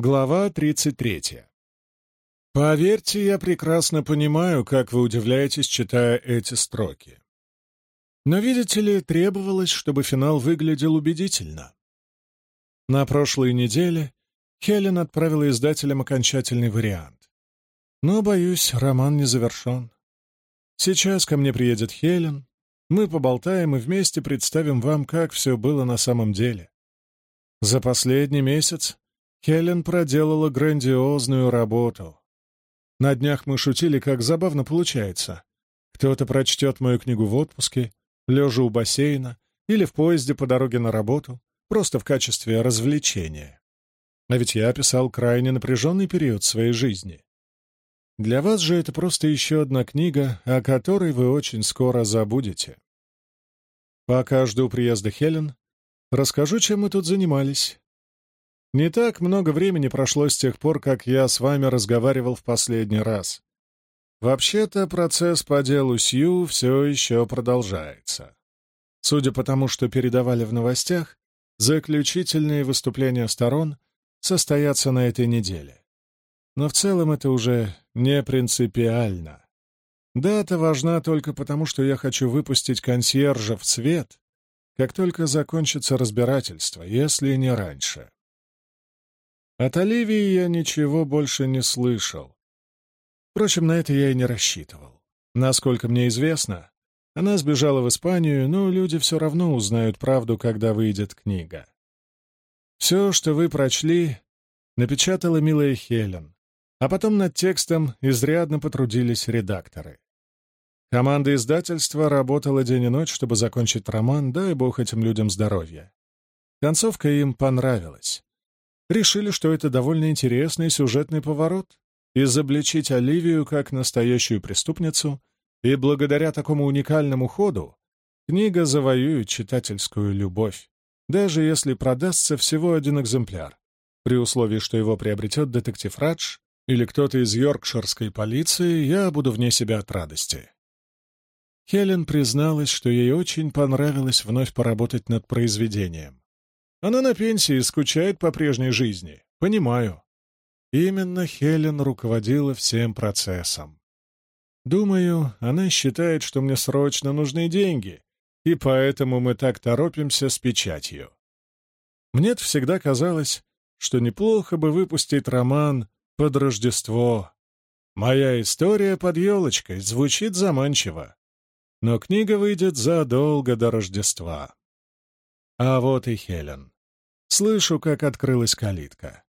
Глава 33. Поверьте, я прекрасно понимаю, как вы удивляетесь, читая эти строки. Но, видите ли, требовалось, чтобы финал выглядел убедительно. На прошлой неделе Хелен отправила издателям окончательный вариант. Но, боюсь, роман не завершен. Сейчас ко мне приедет Хелен, мы поболтаем и вместе представим вам, как все было на самом деле. За последний месяц Хелен проделала грандиозную работу. На днях мы шутили, как забавно получается. Кто-то прочтет мою книгу в отпуске, лежа у бассейна или в поезде по дороге на работу, просто в качестве развлечения. А ведь я описал крайне напряженный период своей жизни. Для вас же это просто еще одна книга, о которой вы очень скоро забудете. Пока жду приезда Хелен, расскажу, чем мы тут занимались. Не так много времени прошло с тех пор, как я с вами разговаривал в последний раз. Вообще-то процесс по делу Сью все еще продолжается. Судя по тому, что передавали в новостях, заключительные выступления сторон состоятся на этой неделе. Но в целом это уже не принципиально. Дата важна только потому, что я хочу выпустить консьержа в свет, как только закончится разбирательство, если не раньше. От Оливии я ничего больше не слышал. Впрочем, на это я и не рассчитывал. Насколько мне известно, она сбежала в Испанию, но люди все равно узнают правду, когда выйдет книга. Все, что вы прочли, напечатала милая Хелен, а потом над текстом изрядно потрудились редакторы. Команда издательства работала день и ночь, чтобы закончить роман, дай бог этим людям здоровья. Концовка им понравилась решили, что это довольно интересный сюжетный поворот, изобличить Оливию как настоящую преступницу, и благодаря такому уникальному ходу книга завоюет читательскую любовь, даже если продастся всего один экземпляр, при условии, что его приобретет детектив Радж или кто-то из йоркширской полиции, я буду вне себя от радости. Хелен призналась, что ей очень понравилось вновь поработать над произведением. Она на пенсии и скучает по прежней жизни. Понимаю. Именно Хелен руководила всем процессом. Думаю, она считает, что мне срочно нужны деньги, и поэтому мы так торопимся с печатью. мне всегда казалось, что неплохо бы выпустить роман под Рождество. Моя история под елочкой звучит заманчиво, но книга выйдет задолго до Рождества. А вот и Хелен. Слышу, как открылась калитка.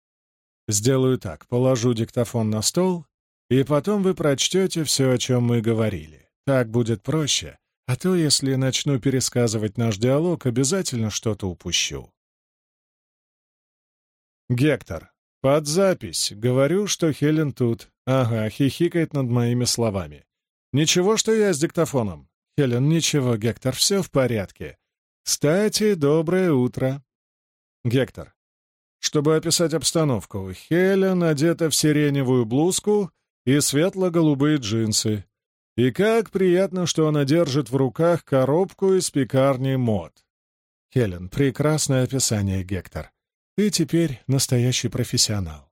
Сделаю так, положу диктофон на стол, и потом вы прочтете все, о чем мы говорили. Так будет проще, а то, если начну пересказывать наш диалог, обязательно что-то упущу. Гектор. Под запись. Говорю, что Хелен тут. Ага, хихикает над моими словами. Ничего, что я с диктофоном. Хелен, ничего, Гектор, все в порядке. «Кстати, доброе утро!» Гектор. Чтобы описать обстановку, Хелен одета в сиреневую блузку и светло-голубые джинсы. И как приятно, что она держит в руках коробку из пекарни мод. Хелен, прекрасное описание, Гектор. Ты теперь настоящий профессионал.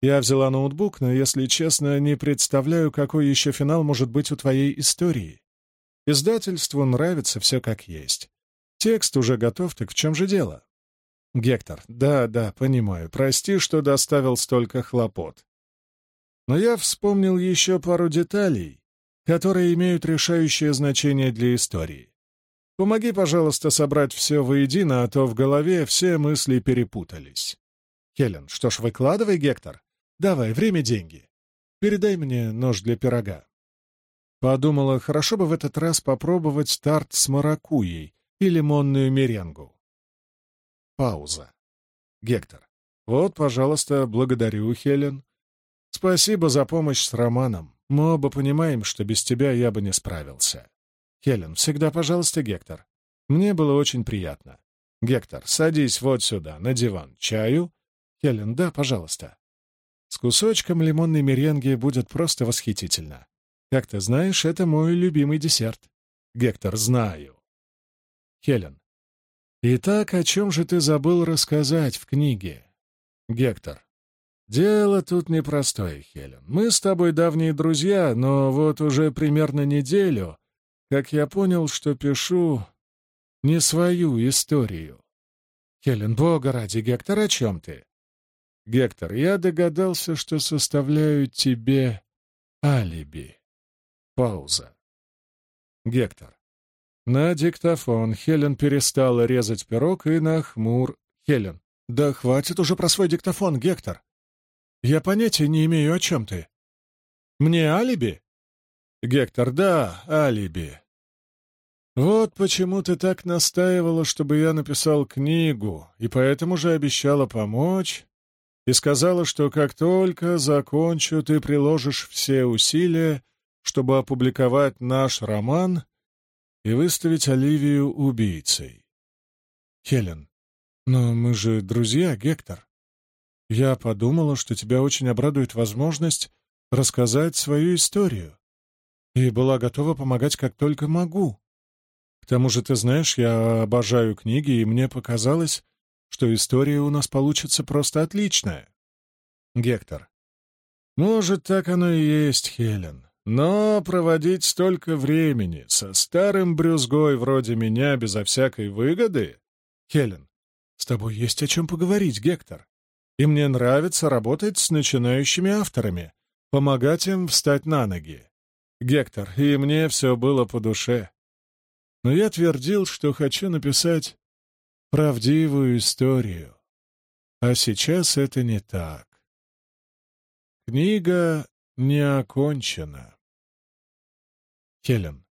Я взяла ноутбук, но, если честно, не представляю, какой еще финал может быть у твоей истории. Издательству нравится все как есть. Текст уже готов, так в чем же дело? Гектор. Да, да, понимаю. Прости, что доставил столько хлопот. Но я вспомнил еще пару деталей, которые имеют решающее значение для истории. Помоги, пожалуйста, собрать все воедино, а то в голове все мысли перепутались. Хелен, что ж, выкладывай, Гектор. Давай, время — деньги. Передай мне нож для пирога. Подумала, хорошо бы в этот раз попробовать старт с маракуйей, и лимонную меренгу. Пауза. Гектор. Вот, пожалуйста, благодарю, Хелен. Спасибо за помощь с романом. Мы оба понимаем, что без тебя я бы не справился. Хелен. Всегда, пожалуйста, Гектор. Мне было очень приятно. Гектор, садись вот сюда, на диван. Чаю? Хелен. Да, пожалуйста. С кусочком лимонной меренги будет просто восхитительно. Как ты знаешь, это мой любимый десерт. Гектор, знаю. Хелен. «Итак, о чем же ты забыл рассказать в книге?» Гектор. Дело тут непростое, Хелен. Мы с тобой давние друзья, но вот уже примерно неделю, как я понял, что пишу не свою историю. Хелен, бога ради, Гектор, о чем ты? Гектор, я догадался, что составляю тебе алиби. Пауза. Гектор. На диктофон Хелен перестала резать пирог и нахмур. Хелен. Да хватит уже про свой диктофон, Гектор. Я понятия не имею, о чем ты. Мне алиби? Гектор, да, алиби. Вот почему ты так настаивала, чтобы я написал книгу, и поэтому же обещала помочь, и сказала, что как только закончу, ты приложишь все усилия, чтобы опубликовать наш роман и выставить Оливию убийцей. Хелен, но мы же друзья, Гектор. Я подумала, что тебя очень обрадует возможность рассказать свою историю, и была готова помогать как только могу. К тому же, ты знаешь, я обожаю книги, и мне показалось, что история у нас получится просто отличная. Гектор. Может, так оно и есть, Хелен. Но проводить столько времени со старым брюзгой вроде меня безо всякой выгоды... Хелен. С тобой есть о чем поговорить, Гектор и мне нравится работать с начинающими авторами, помогать им встать на ноги. Гектор, и мне все было по душе. Но я твердил, что хочу написать правдивую историю. А сейчас это не так. Книга не окончена. Хелен.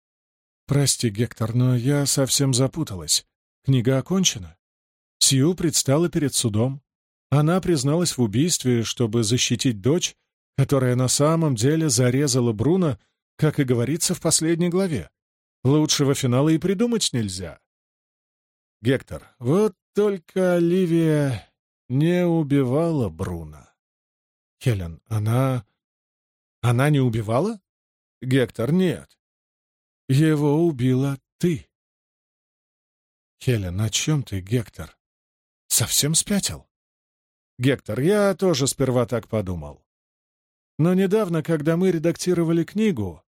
Прости, Гектор, но я совсем запуталась. Книга окончена. Сью предстала перед судом. Она призналась в убийстве, чтобы защитить дочь, которая на самом деле зарезала Бруно, как и говорится в последней главе. Лучшего финала и придумать нельзя. Гектор, вот только Оливия не убивала Бруно. Хелен, она... Она не убивала? Гектор, нет. Его убила ты. Хелен, о чем ты, Гектор? Совсем спятил? Гектор, я тоже сперва так подумал. Но недавно, когда мы редактировали книгу,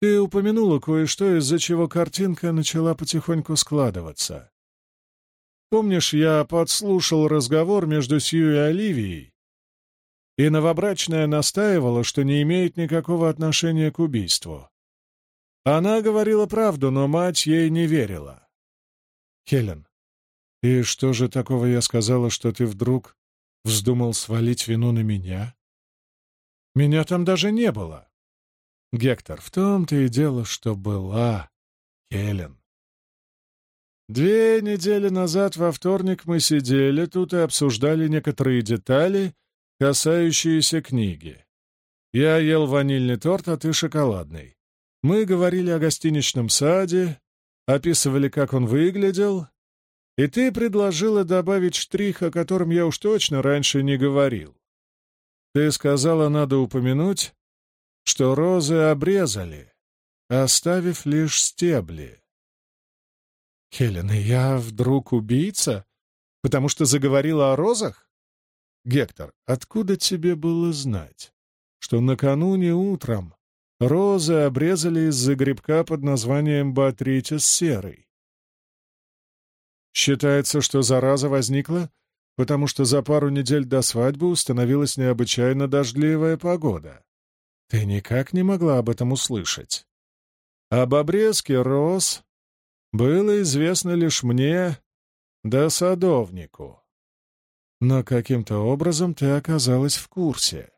ты упомянула кое-что, из-за чего картинка начала потихоньку складываться. Помнишь, я подслушал разговор между Сью и Оливией, и новобрачная настаивала, что не имеет никакого отношения к убийству. Она говорила правду, но мать ей не верила. Хелен, и что же такого я сказала, что ты вдруг Вздумал свалить вину на меня? Меня там даже не было. Гектор, в том-то и дело, что была Хелен. Две недели назад во вторник мы сидели тут и обсуждали некоторые детали, касающиеся книги. Я ел ванильный торт, а ты шоколадный. Мы говорили о гостиничном саде, описывали, как он выглядел, и ты предложила добавить штрих, о котором я уж точно раньше не говорил. Ты сказала, надо упомянуть, что розы обрезали, оставив лишь стебли. Хелен, я вдруг убийца, потому что заговорила о розах? Гектор, откуда тебе было знать, что накануне утром розы обрезали из-за грибка под названием Батритис серый? Считается, что зараза возникла, потому что за пару недель до свадьбы установилась необычайно дождливая погода. Ты никак не могла об этом услышать. Об обрезке роз было известно лишь мне да садовнику. Но каким-то образом ты оказалась в курсе.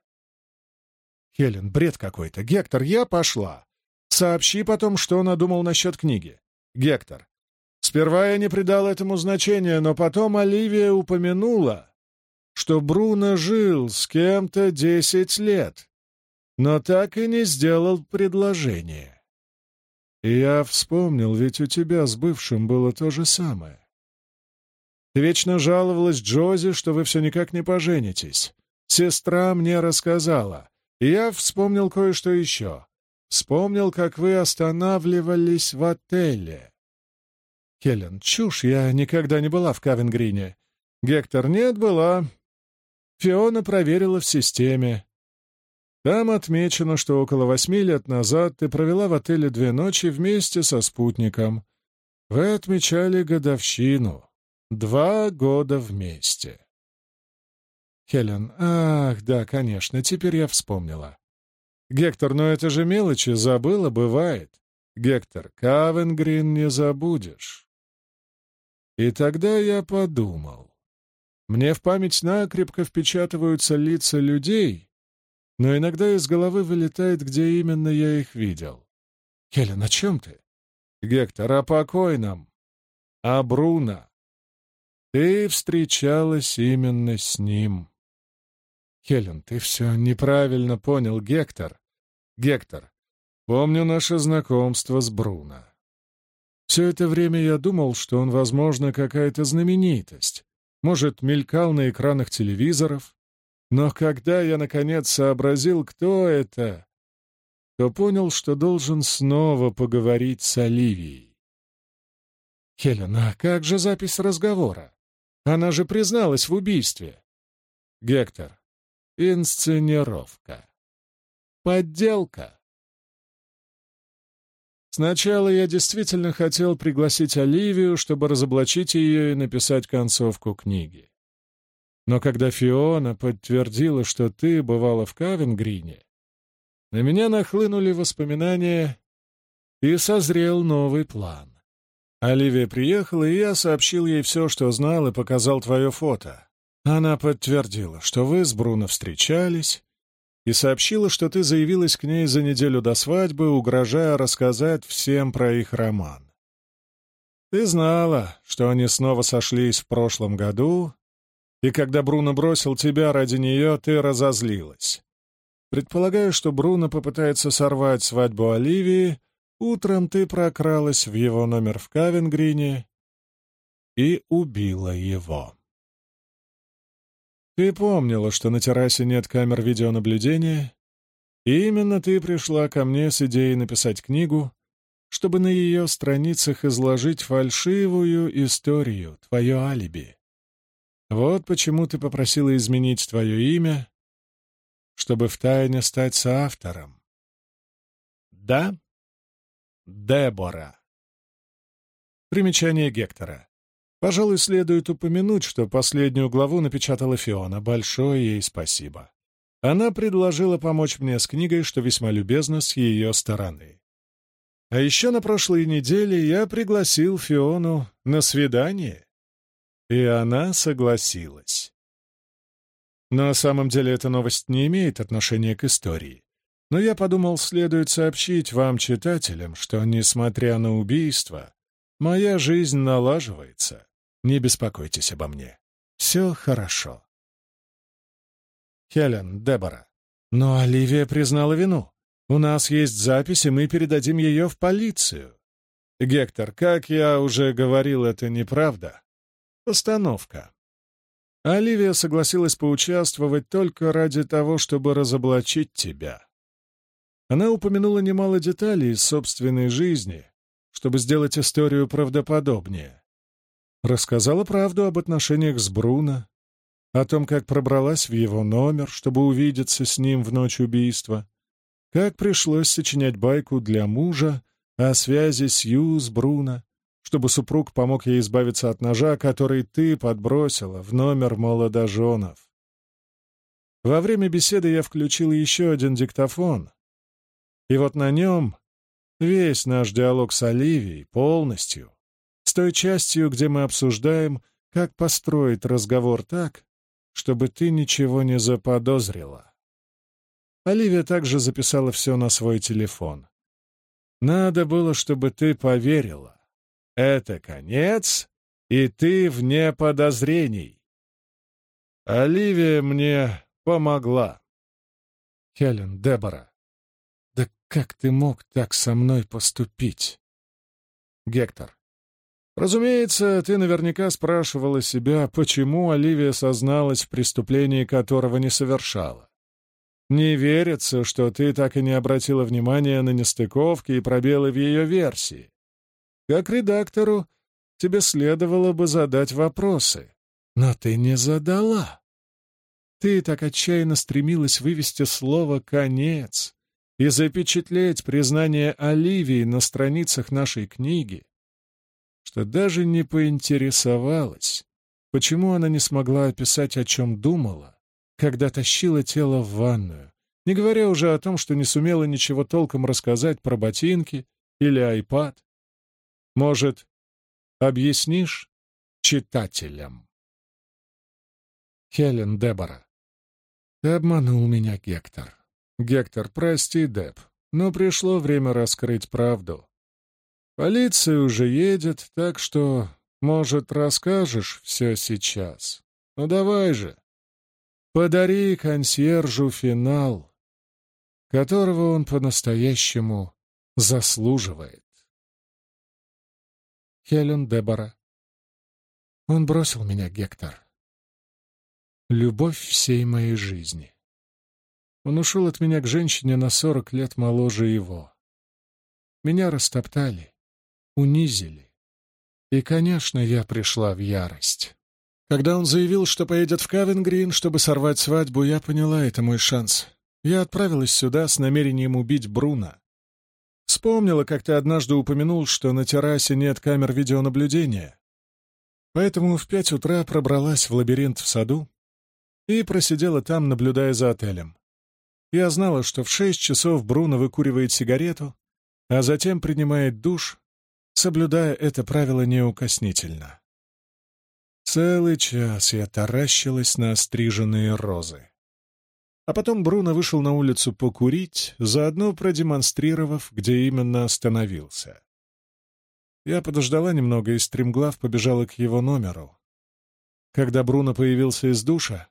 Хелен, бред какой-то. Гектор, я пошла. Сообщи потом, что надумал насчет книги. Гектор, Сперва я не придал этому значения, но потом Оливия упомянула, что Бруно жил с кем-то десять лет, но так и не сделал предложение. И я вспомнил, ведь у тебя с бывшим было то же самое. Ты вечно жаловалась Джози, что вы все никак не поженитесь. Сестра мне рассказала, я вспомнил кое-что еще. Вспомнил, как вы останавливались в отеле. Хелен, чушь, я никогда не была в Кавенгрине. Гектор, нет, была. Фиона проверила в системе. Там отмечено, что около восьми лет назад ты провела в отеле две ночи вместе со спутником. Вы отмечали годовщину. Два года вместе. Хелен, ах, да, конечно, теперь я вспомнила. Гектор, но это же мелочи, забыла, бывает. Гектор, Кавенгрин не забудешь. И тогда я подумал. Мне в память накрепко впечатываются лица людей, но иногда из головы вылетает, где именно я их видел. Хелен, о чем ты? Гектор, о покойном. О Бруно. Ты встречалась именно с ним. Хелен, ты все неправильно понял, Гектор. Гектор, помню наше знакомство с Бруно. Все это время я думал, что он, возможно, какая-то знаменитость, может, мелькал на экранах телевизоров, но когда я, наконец, сообразил, кто это, то понял, что должен снова поговорить с Оливией. «Хелен, а как же запись разговора? Она же призналась в убийстве!» «Гектор, инсценировка. Подделка!» Сначала я действительно хотел пригласить Оливию, чтобы разоблачить ее и написать концовку книги. Но когда Фиона подтвердила, что ты бывала в Кавенгрине, на меня нахлынули воспоминания, и созрел новый план. Оливия приехала, и я сообщил ей все, что знал, и показал твое фото. Она подтвердила, что вы с Бруно встречались, и сообщила, что ты заявилась к ней за неделю до свадьбы, угрожая рассказать всем про их роман. Ты знала, что они снова сошлись в прошлом году, и когда Бруно бросил тебя ради нее, ты разозлилась. Предполагаю, что Бруно попытается сорвать свадьбу Оливии, утром ты прокралась в его номер в Кавенгрине и убила его. Ты помнила, что на террасе нет камер видеонаблюдения, и именно ты пришла ко мне с идеей написать книгу, чтобы на ее страницах изложить фальшивую историю, твое алиби. Вот почему ты попросила изменить твое имя, чтобы втайне стать соавтором. Да? Дебора. Примечание Гектора. Пожалуй, следует упомянуть, что последнюю главу напечатала Фиона. Большое ей спасибо. Она предложила помочь мне с книгой, что весьма любезно с ее стороны. А еще на прошлой неделе я пригласил Фиону на свидание, и она согласилась. На самом деле эта новость не имеет отношения к истории. Но я подумал, следует сообщить вам, читателям, что, несмотря на убийство, моя жизнь налаживается. Не беспокойтесь обо мне. Все хорошо. Хелен, Дебора. Но Оливия признала вину. У нас есть запись, и мы передадим ее в полицию. Гектор, как я уже говорил, это неправда. Постановка. Оливия согласилась поучаствовать только ради того, чтобы разоблачить тебя. Она упомянула немало деталей из собственной жизни, чтобы сделать историю правдоподобнее. Рассказала правду об отношениях с Бруно, о том, как пробралась в его номер, чтобы увидеться с ним в ночь убийства, как пришлось сочинять байку для мужа о связи с Ю с Бруно, чтобы супруг помог ей избавиться от ножа, который ты подбросила в номер молодоженов. Во время беседы я включил еще один диктофон, и вот на нем весь наш диалог с Оливией полностью с той частью, где мы обсуждаем, как построить разговор так, чтобы ты ничего не заподозрила. Оливия также записала все на свой телефон. Надо было, чтобы ты поверила. Это конец, и ты вне подозрений. Оливия мне помогла. Хелен, Дебора, да как ты мог так со мной поступить? Гектор, Разумеется, ты наверняка спрашивала себя, почему Оливия созналась в преступлении, которого не совершала. Не верится, что ты так и не обратила внимания на нестыковки и пробелы в ее версии. Как редактору тебе следовало бы задать вопросы, но ты не задала. Ты так отчаянно стремилась вывести слово «конец» и запечатлеть признание Оливии на страницах нашей книги, что даже не поинтересовалась, почему она не смогла описать, о чем думала, когда тащила тело в ванную, не говоря уже о том, что не сумела ничего толком рассказать про ботинки или айпад. Может, объяснишь читателям? Хелен Дебора. Ты обманул меня, Гектор. Гектор, прости, Деб, но пришло время раскрыть правду. Полиция уже едет, так что, может, расскажешь все сейчас. Ну давай же. Подари консьержу финал, которого он по-настоящему заслуживает. Хелен Дебора. Он бросил меня, Гектор. Любовь всей моей жизни. Он ушел от меня к женщине на сорок лет моложе его. Меня растоптали, унизили. И, конечно, я пришла в ярость. Когда он заявил, что поедет в Кавенгрин, чтобы сорвать свадьбу, я поняла, это мой шанс. Я отправилась сюда с намерением убить Бруна. Вспомнила, как ты однажды упомянул, что на террасе нет камер видеонаблюдения. Поэтому в пять утра пробралась в лабиринт в саду и просидела там, наблюдая за отелем. Я знала, что в шесть часов Бруно выкуривает сигарету, а затем принимает душ, соблюдая это правило неукоснительно. Целый час я таращилась на остриженные розы. А потом Бруно вышел на улицу покурить, заодно продемонстрировав, где именно остановился. Я подождала немного и стремглав побежала к его номеру. Когда Бруно появился из душа,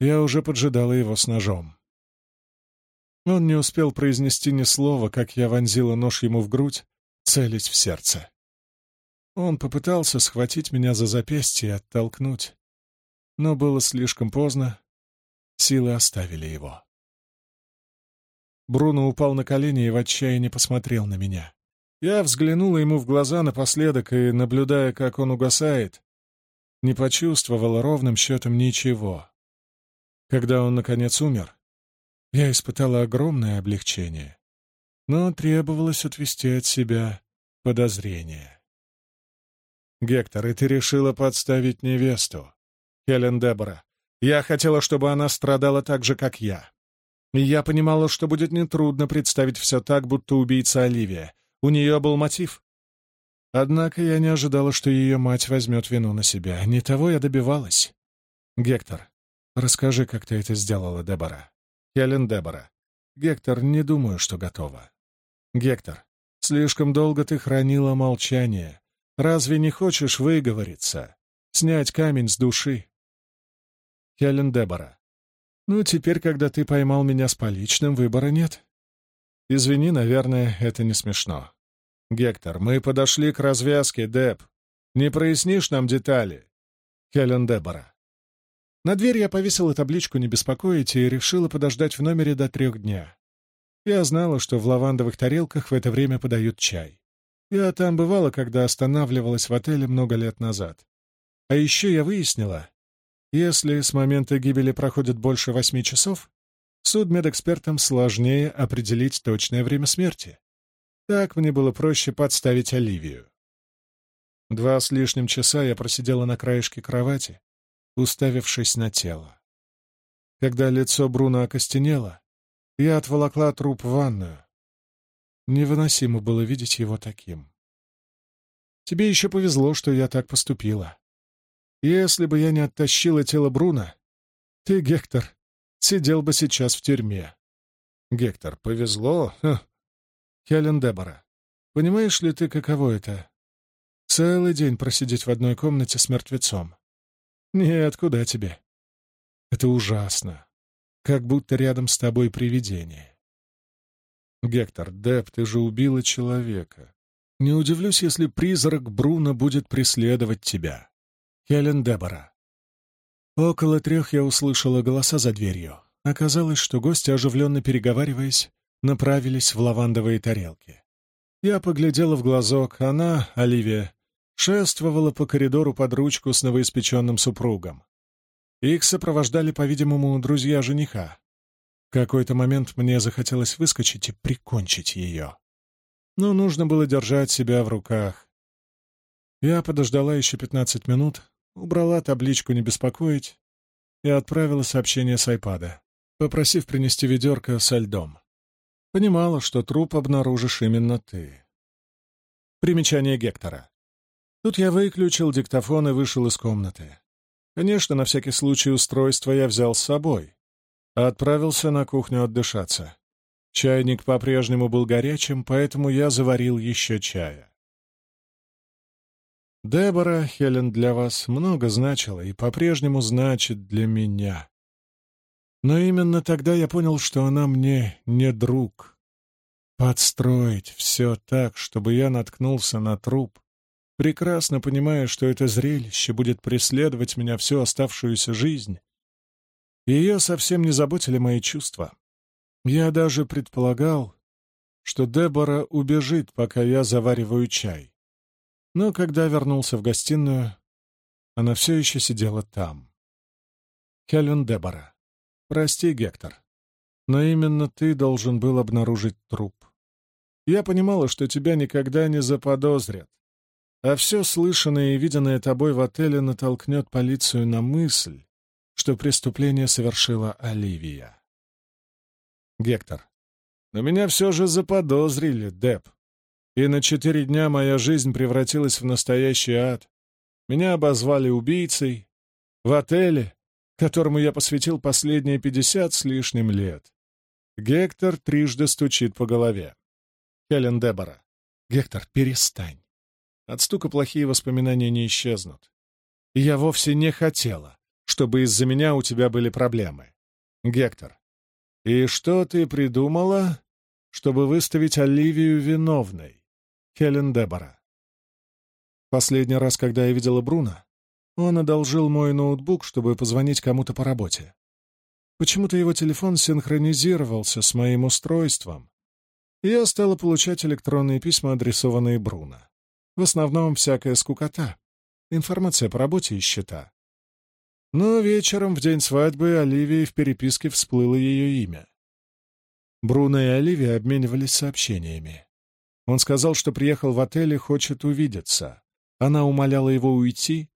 я уже поджидала его с ножом. Он не успел произнести ни слова, как я вонзила нож ему в грудь, целясь в сердце. Он попытался схватить меня за запястье и оттолкнуть, но было слишком поздно, силы оставили его. Бруно упал на колени и в отчаянии посмотрел на меня. Я взглянула ему в глаза напоследок и, наблюдая, как он угасает, не почувствовала ровным счетом ничего. Когда он, наконец, умер, я испытала огромное облегчение, но требовалось отвести от себя подозрения. «Гектор, и ты решила подставить невесту. Хелен Дебора, я хотела, чтобы она страдала так же, как я. И я понимала, что будет нетрудно представить все так, будто убийца Оливия. У нее был мотив. Однако я не ожидала, что ее мать возьмет вину на себя. Не того я добивалась. Гектор, расскажи, как ты это сделала, Дебора. Хелен Дебора. Гектор, не думаю, что готова. Гектор, слишком долго ты хранила молчание. Разве не хочешь выговориться? Снять камень с души? Хелен Дебора. Ну, теперь, когда ты поймал меня с поличным, выбора нет. Извини, наверное, это не смешно. Гектор, мы подошли к развязке, Деб. Не прояснишь нам детали? Хелен Дебора. На дверь я повесила табличку «Не беспокоить» и решила подождать в номере до трех дня. Я знала, что в лавандовых тарелках в это время подают чай. Я там бывала, когда останавливалась в отеле много лет назад. А еще я выяснила, если с момента гибели проходит больше восьми часов, судмедэкспертам сложнее определить точное время смерти. Так мне было проще подставить Оливию. Два с лишним часа я просидела на краешке кровати, уставившись на тело. Когда лицо Бруно окостенело, я отволокла труп в ванную. Невыносимо было видеть его таким. Тебе еще повезло, что я так поступила. Если бы я не оттащила тело Бруно, ты, Гектор, сидел бы сейчас в тюрьме. Гектор, повезло? Ха. Хелен Дебора, понимаешь ли ты, каково это? Целый день просидеть в одной комнате с мертвецом. Нет, куда тебе? Это ужасно. Как будто рядом с тобой привидение. Гектор, Деп, ты же убила человека. Не удивлюсь, если призрак Бруно будет преследовать тебя. Хелен Дебора. Около трех я услышала голоса за дверью. Оказалось, что гости, оживленно переговариваясь, направились в лавандовые тарелки. Я поглядела в глазок. Она, Оливия, шествовала по коридору под ручку с новоиспеченным супругом. Их сопровождали, по-видимому, друзья жениха. В какой-то момент мне захотелось выскочить и прикончить ее. Но нужно было держать себя в руках. Я подождала еще пятнадцать минут, убрала табличку «Не беспокоить» и отправила сообщение с айпада, попросив принести ведерко со льдом. Понимала, что труп обнаружишь именно ты. Примечание Гектора. Тут я выключил диктофон и вышел из комнаты. Конечно, на всякий случай устройство я взял с собой, отправился на кухню отдышаться. Чайник по-прежнему был горячим, поэтому я заварил еще чая. Дебора, Хелен, для вас много значила и по-прежнему значит для меня. Но именно тогда я понял, что она мне не друг. Подстроить все так, чтобы я наткнулся на труп, прекрасно понимая, что это зрелище будет преследовать меня всю оставшуюся жизнь. Ее совсем не заботили мои чувства. Я даже предполагал, что Дебора убежит, пока я завариваю чай. Но когда вернулся в гостиную, она все еще сидела там. Хелен Дебора. Прости, Гектор, но именно ты должен был обнаружить труп. Я понимала, что тебя никогда не заподозрят, а все слышанное и виденное тобой в отеле натолкнет полицию на мысль, что преступление совершила Оливия. Гектор. Но меня все же заподозрили, Деп. И на четыре дня моя жизнь превратилась в настоящий ад. Меня обозвали убийцей. В отеле, которому я посвятил последние пятьдесят с лишним лет. Гектор трижды стучит по голове. Хелен Дебора. Гектор, перестань. От стука плохие воспоминания не исчезнут. Я вовсе не хотела, чтобы из-за меня у тебя были проблемы. Гектор, и что ты придумала, чтобы выставить Оливию виновной? Хелен Дебора. Последний раз, когда я видела Бруно, он одолжил мой ноутбук, чтобы позвонить кому-то по работе. Почему-то его телефон синхронизировался с моим устройством, и я стала получать электронные письма, адресованные Бруно. В основном всякая скукота. Информация по работе и счета. Но вечером, в день свадьбы, Оливии в переписке всплыло ее имя. Бруно и Оливия обменивались сообщениями. Он сказал, что приехал в отель и хочет увидеться. Она умоляла его уйти,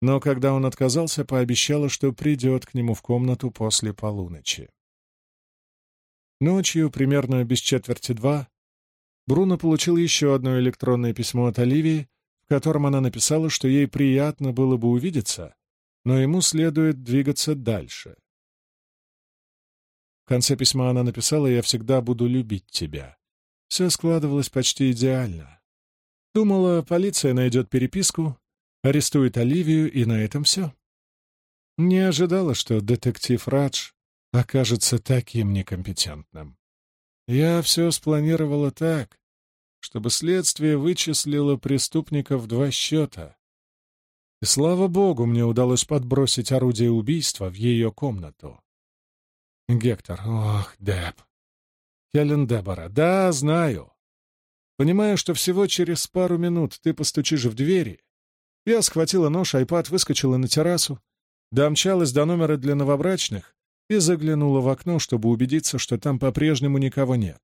но когда он отказался, пообещала, что придет к нему в комнату после полуночи. Ночью, примерно без четверти два, Бруно получил еще одно электронное письмо от Оливии, в котором она написала, что ей приятно было бы увидеться, но ему следует двигаться дальше. В конце письма она написала «Я всегда буду любить тебя». Все складывалось почти идеально. Думала, полиция найдет переписку, арестует Оливию, и на этом все. Не ожидала, что детектив Радж окажется таким некомпетентным. Я все спланировала так, чтобы следствие вычислило преступника в два счета. И слава богу, мне удалось подбросить орудие убийства в ее комнату. Гектор, ох, Деб. Хелен Дебора, да, знаю. Понимая, что всего через пару минут ты постучишь в двери, я схватила нож, айпад, выскочила на террасу, домчалась до номера для новобрачных и заглянула в окно, чтобы убедиться, что там по-прежнему никого нет.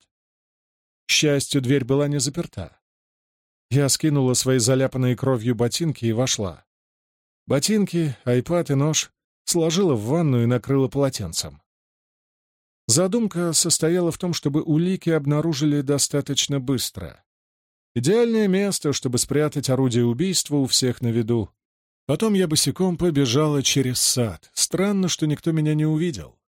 К счастью, дверь была не заперта. Я скинула свои заляпанные кровью ботинки и вошла. Ботинки, айпад и нож сложила в ванну и накрыла полотенцем. Задумка состояла в том, чтобы улики обнаружили достаточно быстро. Идеальное место, чтобы спрятать орудие убийства у всех на виду. Потом я босиком побежала через сад. Странно, что никто меня не увидел.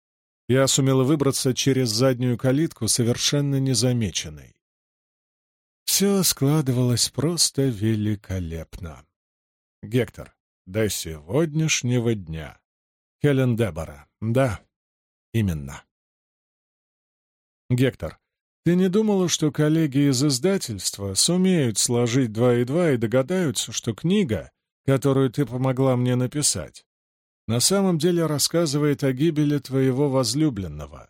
Я сумела выбраться через заднюю калитку, совершенно незамеченной. Все складывалось просто великолепно. Гектор, до сегодняшнего дня. Хелен Дебора. Да, именно. Гектор, ты не думала, что коллеги из издательства сумеют сложить два и два и догадаются, что книга которую ты помогла мне написать, на самом деле рассказывает о гибели твоего возлюбленного.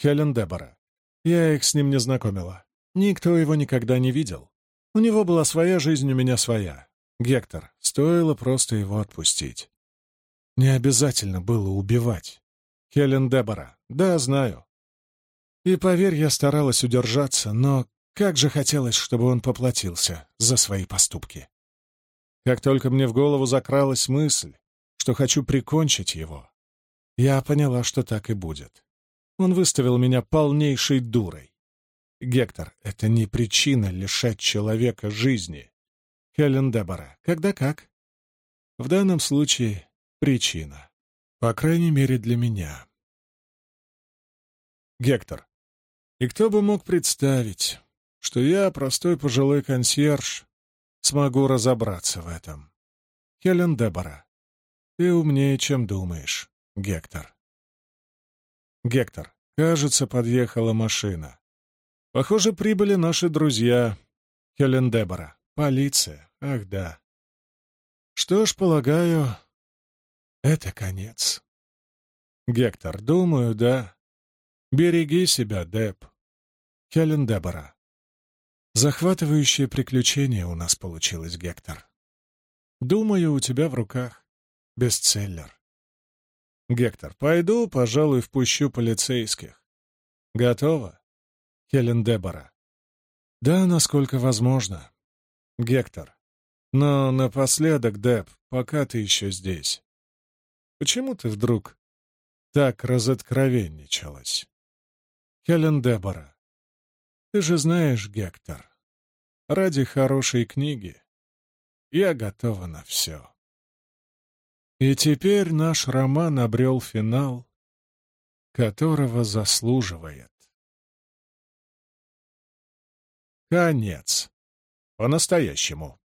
Хелен Дебора. Я их с ним не знакомила. Никто его никогда не видел. У него была своя жизнь, у меня своя. Гектор. Стоило просто его отпустить. Не обязательно было убивать. Хелен Дебора. Да, знаю. И поверь, я старалась удержаться, но как же хотелось, чтобы он поплатился за свои поступки. Как только мне в голову закралась мысль, что хочу прикончить его, я поняла, что так и будет. Он выставил меня полнейшей дурой. Гектор, это не причина лишать человека жизни. Хелен Дебора, когда как? В данном случае причина. По крайней мере, для меня. Гектор. И кто бы мог представить, что я, простой пожилой консьерж, смогу разобраться в этом. Хелен Дебора. Ты умнее, чем думаешь, Гектор. Гектор. Кажется, подъехала машина. Похоже, прибыли наши друзья. Хелен Дебора. Полиция. Ах, да. Что ж, полагаю, это конец. Гектор. Думаю, да. Береги себя, Деб. Хелен Дебора. Захватывающее приключение у нас получилось, Гектор. Думаю, у тебя в руках бестселлер. Гектор, пойду, пожалуй, впущу полицейских. Готово? Хелен Дебора. Да, насколько возможно. Гектор. Но напоследок, Деб, пока ты еще здесь. Почему ты вдруг так разоткровенничалась? Хелен Дебора. Ты же знаешь, Гектор, ради хорошей книги я готова на все. И теперь наш роман обрел финал, которого заслуживает. Конец. По-настоящему.